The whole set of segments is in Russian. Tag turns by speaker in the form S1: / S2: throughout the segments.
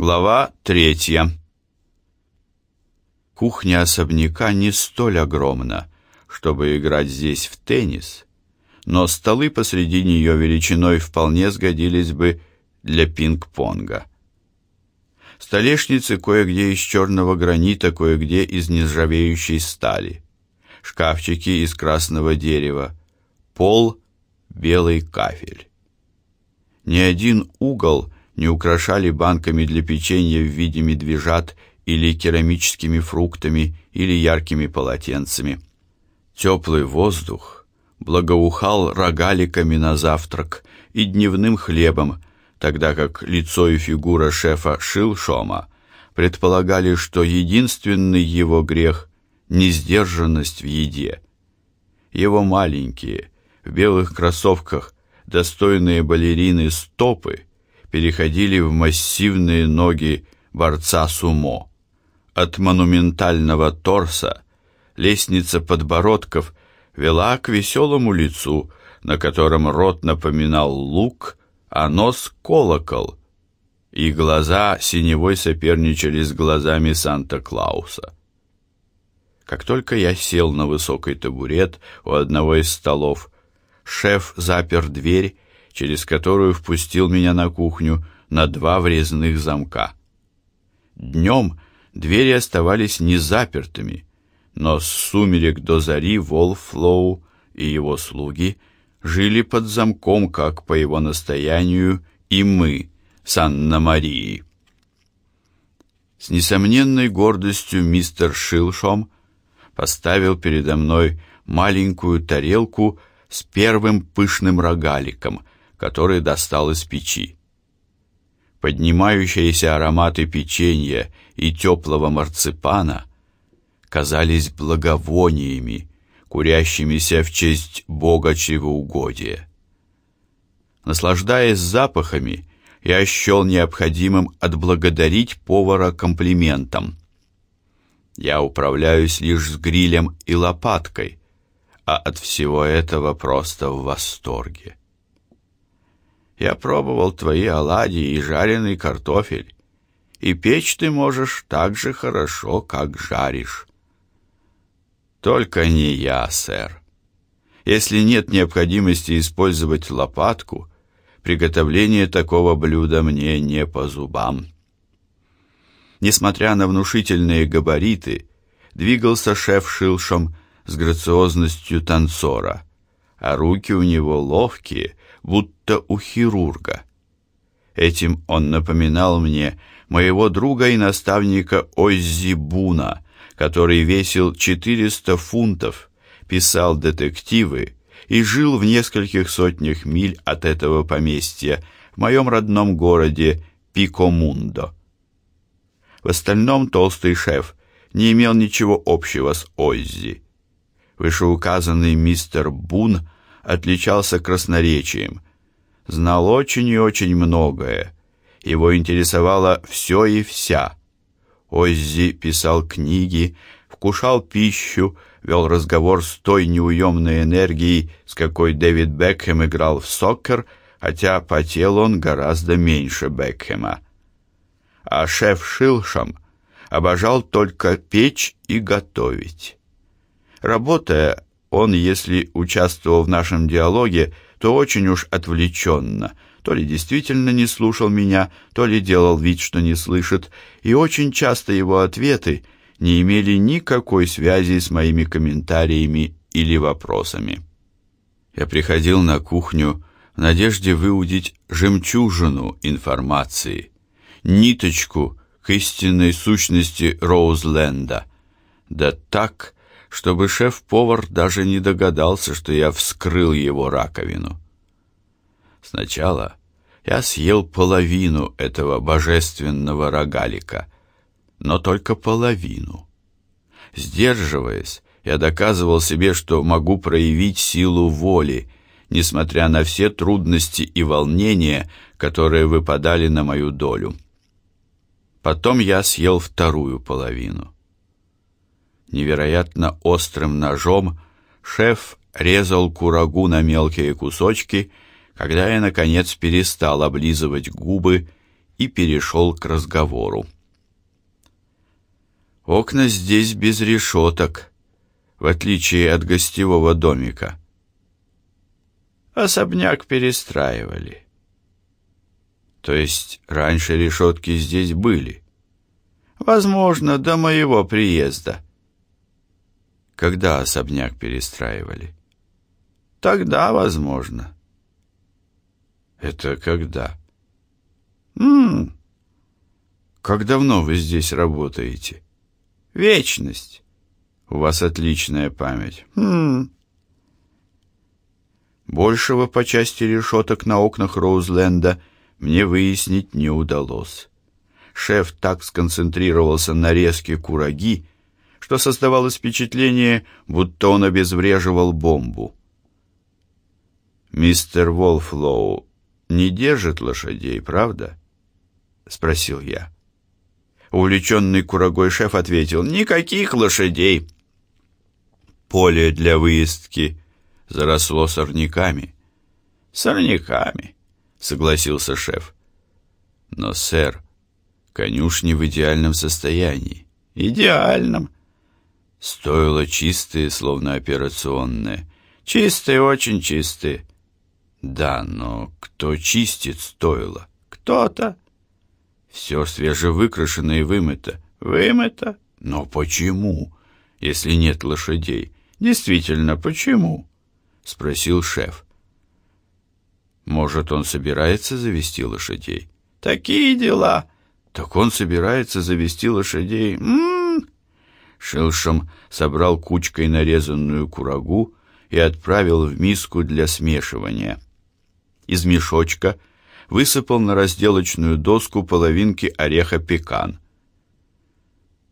S1: Глава третья. Кухня особняка не столь огромна, чтобы играть здесь в теннис, но столы посреди нее величиной вполне сгодились бы для пинг-понга. Столешницы кое-где из черного гранита, кое-где из нержавеющей стали. Шкафчики из красного дерева. Пол — белый кафель. Ни один угол не украшали банками для печенья в виде медвежат или керамическими фруктами или яркими полотенцами. Теплый воздух благоухал рогаликами на завтрак и дневным хлебом, тогда как лицо и фигура шефа Шилшома предполагали, что единственный его грех — несдержанность в еде. Его маленькие, в белых кроссовках, достойные балерины стопы переходили в массивные ноги борца сумо. От монументального торса лестница подбородков вела к веселому лицу, на котором рот напоминал лук, а нос — колокол, и глаза синевой соперничали с глазами Санта-Клауса. Как только я сел на высокий табурет у одного из столов, шеф запер дверь, через которую впустил меня на кухню на два врезных замка. Днем двери оставались не запертыми, но с сумерек до зари Волфлоу и его слуги жили под замком, как по его настоянию и мы с Анна-Марией. С несомненной гордостью мистер Шилшом поставил передо мной маленькую тарелку с первым пышным рогаликом, который достал из печи. Поднимающиеся ароматы печенья и теплого марципана казались благовониями, курящимися в честь бога чревоугодия. Наслаждаясь запахами, я счел необходимым отблагодарить повара комплиментом. Я управляюсь лишь с грилем и лопаткой, а от всего этого просто в восторге. Я пробовал твои оладьи и жареный картофель, и печь ты можешь так же хорошо, как жаришь. Только не я, сэр. Если нет необходимости использовать лопатку, приготовление такого блюда мне не по зубам. Несмотря на внушительные габариты, двигался шеф Шилшем с грациозностью танцора, а руки у него ловкие, будто у хирурга. Этим он напоминал мне моего друга и наставника Оззи Буна, который весил 400 фунтов, писал детективы и жил в нескольких сотнях миль от этого поместья в моем родном городе Пикомундо. В остальном толстый шеф не имел ничего общего с Оззи. Вышеуказанный мистер Бун отличался красноречием, знал очень и очень многое. Его интересовало все и вся. Оззи писал книги, вкушал пищу, вел разговор с той неуемной энергией, с какой Дэвид Бекхэм играл в сокер, хотя потел он гораздо меньше Бекхэма. А шеф Шилшам обожал только печь и готовить. Работая, он, если участвовал в нашем диалоге, то очень уж отвлеченно – то ли действительно не слушал меня, то ли делал вид, что не слышит, и очень часто его ответы не имели никакой связи с моими комментариями или вопросами. Я приходил на кухню в надежде выудить жемчужину информации, ниточку к истинной сущности Роузленда, да так, чтобы шеф-повар даже не догадался, что я вскрыл его раковину. Сначала я съел половину этого божественного рогалика, но только половину. Сдерживаясь, я доказывал себе, что могу проявить силу воли, несмотря на все трудности и волнения, которые выпадали на мою долю. Потом я съел вторую половину. Невероятно острым ножом шеф резал курагу на мелкие кусочки когда я, наконец, перестал облизывать губы и перешел к разговору. Окна здесь без решеток, в отличие от гостевого домика. Особняк перестраивали. То есть раньше решетки здесь были? Возможно, до моего приезда. Когда особняк перестраивали? Тогда, возможно. Это когда? Мм. Как давно вы здесь работаете? Вечность. У вас отличная память. Хм. Большего по части решеток на окнах Роузленда мне выяснить не удалось. Шеф так сконцентрировался на резке кураги, что создавалось впечатление, будто он обезвреживал бомбу. «Мистер Волфлоу не держит лошадей, правда?» — спросил я. Увлеченный курагой шеф ответил, «Никаких лошадей!» Поле для выездки заросло сорняками. «Сорняками», — согласился шеф. «Но, сэр, конюшни в идеальном состоянии». «Идеальном». Стоило чистые, словно операционные. «Чистые, очень чистые». «Да, но кто чистит стоило?» «Кто-то». «Все свежевыкрашено и вымыто». «Вымыто? Но почему, если нет лошадей?» «Действительно, почему?» — спросил шеф. «Может, он собирается завести лошадей?» «Такие дела!» «Так он собирается завести лошадей!» «М-м-м!» Шилшем собрал кучкой нарезанную курагу и отправил в миску для смешивания. Из мешочка высыпал на разделочную доску половинки ореха пекан —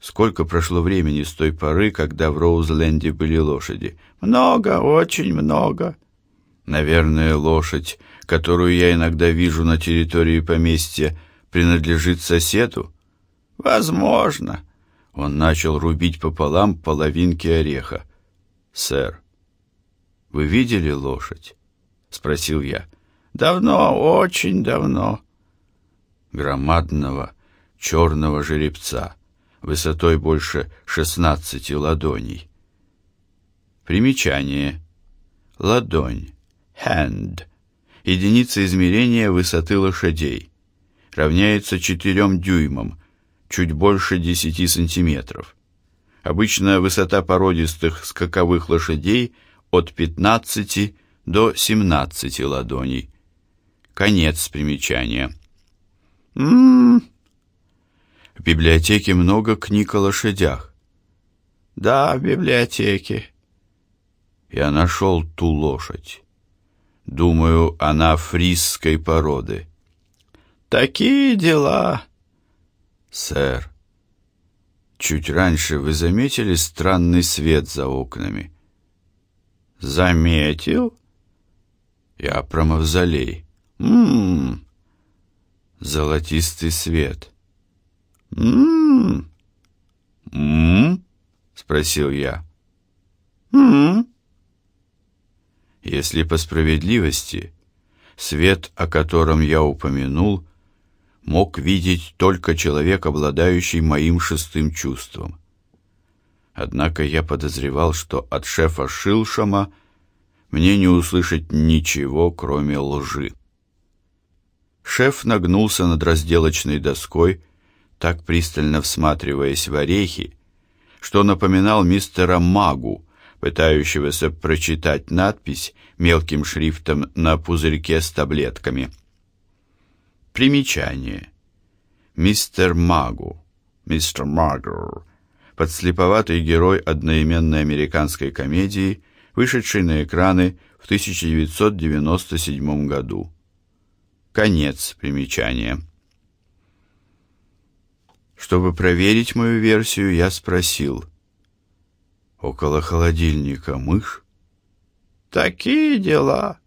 S1: Сколько прошло времени с той поры, когда в Роузленде были лошади? Много, очень много. Наверное, лошадь, которую я иногда вижу на территории поместья, принадлежит соседу? Возможно. Он начал рубить пополам половинки ореха. Сэр, вы видели лошадь? Спросил я. Давно, очень давно. Громадного черного жеребца высотой больше 16 ладоней. Примечание. Ладонь. Hand. Единица измерения высоты лошадей. Равняется 4 дюймам, чуть больше 10 сантиметров. Обычная высота породистых скаковых лошадей от 15 до 17 ладоней. Конец примечания. «М-м-м», в библиотеке много книг о лошадях. Да, в библиотеке. Я нашел ту лошадь. Думаю, она фрисской породы. Такие дела. Сэр, чуть раньше вы заметили странный свет за окнами? Заметил? Я про мавзолей. Ммм, золотистый свет. «М-м-м?» «М-м?» спросил я. «М-м?» Если по справедливости, свет, о котором я упомянул, мог видеть только человек, обладающий моим шестым чувством. Однако я подозревал, что от шефа Шилшама мне не услышать ничего, кроме лжи. Шеф нагнулся над разделочной доской, так пристально всматриваясь в орехи, что напоминал мистера Магу, пытающегося прочитать надпись мелким шрифтом на пузырьке с таблетками. Примечание. Мистер Магу, мистер Магу, подслеповатый герой одноименной американской комедии, вышедшей на экраны в 1997 году. Конец примечания. Чтобы проверить мою версию, я спросил. «Около холодильника мышь?» «Такие дела».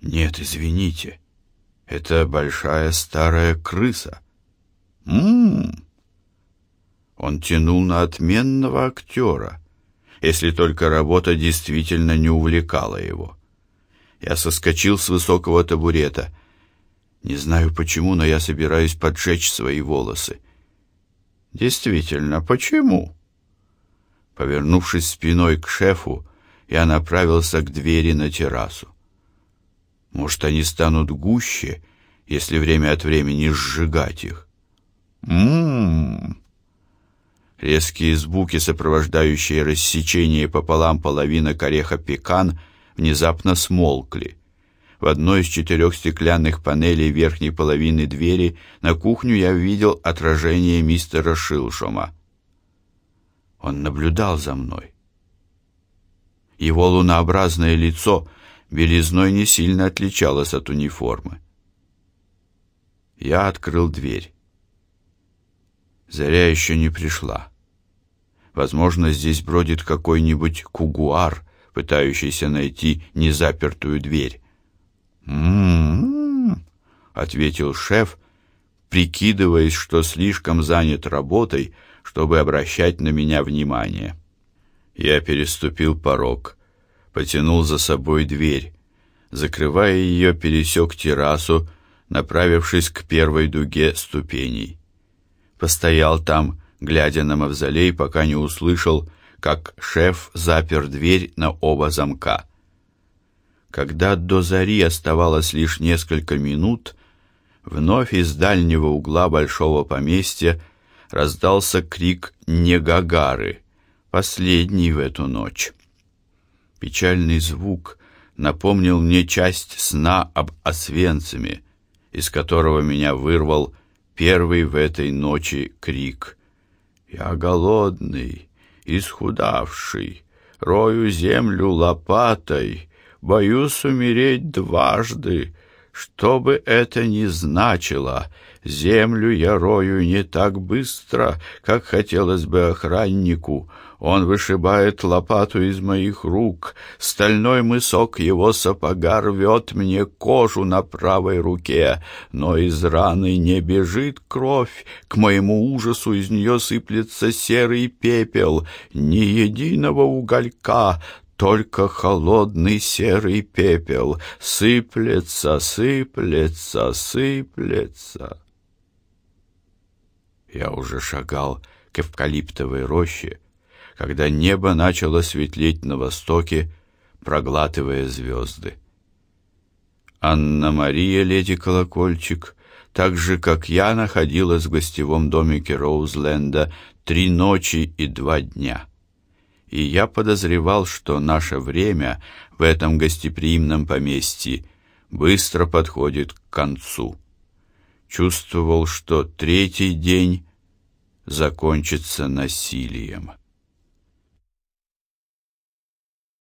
S1: «Нет, извините. Это большая старая крыса». «М-м-м». Он тянул на отменного актера, если только работа действительно не увлекала его. Я соскочил с высокого табурета. Не знаю почему, но я собираюсь поджечь свои волосы.
S2: Действительно, почему?
S1: Повернувшись спиной к шефу, я направился к двери на террасу. Может, они станут гуще, если время от времени сжигать их.
S2: Мм.
S1: Резкие звуки, сопровождающие рассечение пополам половинок ореха пекан, внезапно смолкли. В одной из четырех стеклянных панелей верхней половины двери на кухню я увидел отражение мистера Шилшома. Он наблюдал за мной. Его лунообразное лицо белизной не сильно отличалось от униформы. Я открыл дверь. Заря еще не пришла. Возможно, здесь бродит какой-нибудь кугуар, пытающийся найти незапертую дверь.
S2: «М-м-м»,
S1: ответил шеф, прикидываясь, что слишком занят работой, чтобы обращать на меня внимание. Я переступил порог, потянул за собой дверь, закрывая ее, пересек террасу, направившись к первой дуге ступеней. Постоял там, глядя на мавзолей, пока не услышал, как шеф запер дверь на оба замка. Когда до зари оставалось лишь несколько минут, вновь из дальнего угла большого поместья раздался крик Негагары, последний в эту ночь. Печальный звук напомнил мне часть сна об Освенциме, из которого меня вырвал первый в этой ночи крик. «Я голодный, исхудавший, рою землю лопатой, боюсь умереть дважды, что бы это ни значило, землю я рою не так быстро, как хотелось бы охраннику. Он вышибает лопату из моих рук, стальной мысок его сапога рвет мне кожу на правой руке, но из раны не бежит кровь, к моему ужасу из нее сыплется серый пепел, ни единого уголька, только холодный серый пепел сыплется, сыплется, сыплется. Я уже шагал к эвкалиптовой роще, когда небо начало светлеть на востоке, проглатывая звезды. Анна-Мария, леди Колокольчик, так же, как я, находилась в гостевом домике Роузленда три ночи и два дня и я подозревал, что наше время в этом гостеприимном поместье быстро подходит к концу. Чувствовал, что третий день закончится насилием.